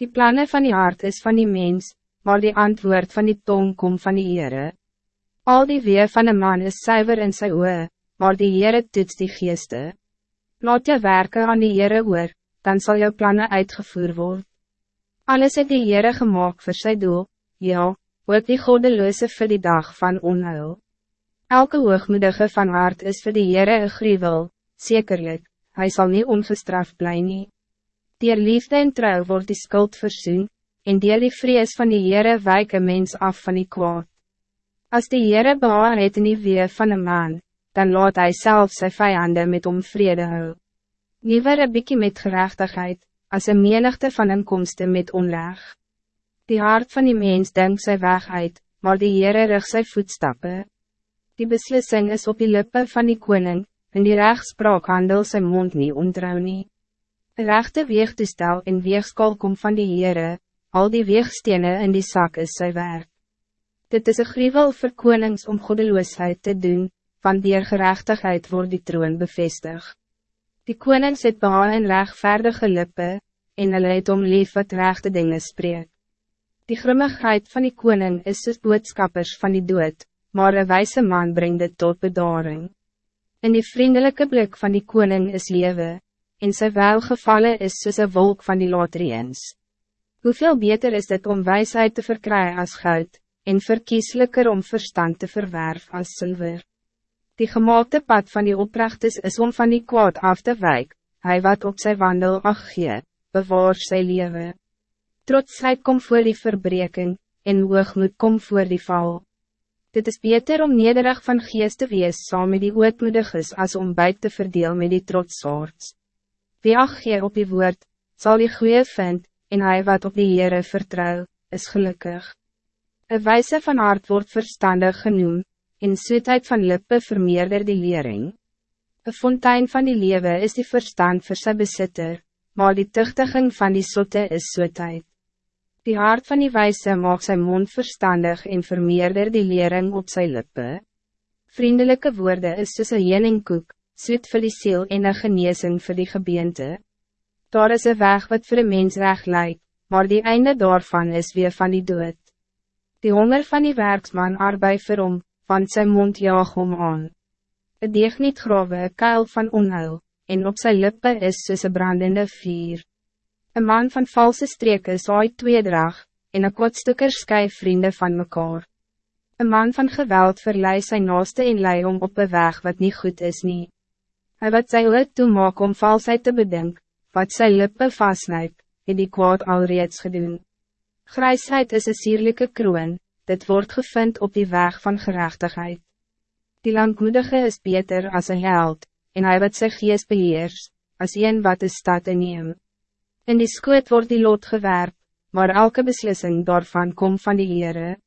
Die plannen van die hart is van die mens, maar die antwoord van die tong komt van die Heere. Al die wee van een man is zuiver in sy oe, maar die Heere toets die geeste. Laat je werken aan die Heere oor, dan zal jou plannen uitgevoerd worden. Alles het die Heere gemaakt voor sy doel, ja, ook die godeloze voor die dag van onheil. Elke hoogmoedige van hart is voor die Heere een gruwel, zekerlijk, hij zal niet ongestraft blijven. Dier liefde en trouw wordt die skuld verzoen, en dier die vrees van die Heere wijk een mens af van die kwaad. Als die Heere behaar het in die wee van een man, dan laat hij zelf zijn vijanden met om vrede hou. Liever een bykie met gerechtigheid, als een menigte van inkomsten met onleg. Die hart van die mens denkt sy weg uit, maar die Heere rig sy voetstappen. Die beslissing is op die lippen van die koning, en die rechtspraak handel zijn mond niet ontrouw nie. Een rechte weegtoestel en weegskal kom van die Heere, al die weegstenen in die zak is sy werk. Dit is een gruwel vir konings om goddeloosheid te doen, van die gerechtigheid wordt die troon bevestig. Die konings het behaal en rechtvaardige lippe, en hulle het om lief wat rechte dingen spreek. Die grimmigheid van die koning is soos boodskappers van die dood, maar een wijze man brengt dit tot bedaring. In die vriendelijke blik van die koning is lewe, en sy welgevallen is soos een wolk van die loteriens. Hoeveel beter is het om wijsheid te verkrijgen als goud, en verkieslijker om verstand te verwerf als zilver. Die gemaakte pad van die oprechtes is om van die kwaad af te wijk, hij wat op zijn wandel ach gee, bewaar sy lewe. Trotsheid kom voor die verbreking, en hoogmoed kom voor die val. Dit is beter om nederig van geest te wees saam met die ootmoediges as om buit te verdeel met die trotsoorts. Wie ach gee op die woord, zal die goeie vind, en hij wat op die Heere vertrouw, is gelukkig. Een wijze van hart wordt verstandig genoemd, en soetheid van lippe vermeerder die lering. Een fontein van die lewe is die verstand voor zijn bezitter, maar die tuchtiging van die sotte is soetheid. Die hart van die wijze maakt zijn mond verstandig en vermeerder die lering op zijn lippen. Vriendelijke woorden is soos een jeningkoek, soet vir die ziel en een geneesing vir die gebeente. Daar is een weg wat voor een mens recht lijkt, maar die einde daarvan is weer van die dood. Die honger van die werksman arbeid vir hom, van zijn mond jaag hom aan. Het deeg niet grove kuil van onheil, en op zijn lippen is soos een brandende vier. Een man van valse streken zaai tweedrag, en een kotstukker skui vrienden van mekaar. Een man van geweld verlei zijn naaste en lei om op een weg wat niet goed is nie. Hij wat sy oor toe maak om valsheid te bedink, wat sy lippe vastnijp, het die kwaad al reeds gedoen. Grijsheid is een sierlijke kroon, dit wordt gevind op die weg van gerechtigheid. Die langmoedige is beter als een held, en hij wat sy geest beheers, als een wat de stad inneemt. In die skoot wordt die lot gewerp, maar elke beslissing daarvan komt van die Heere.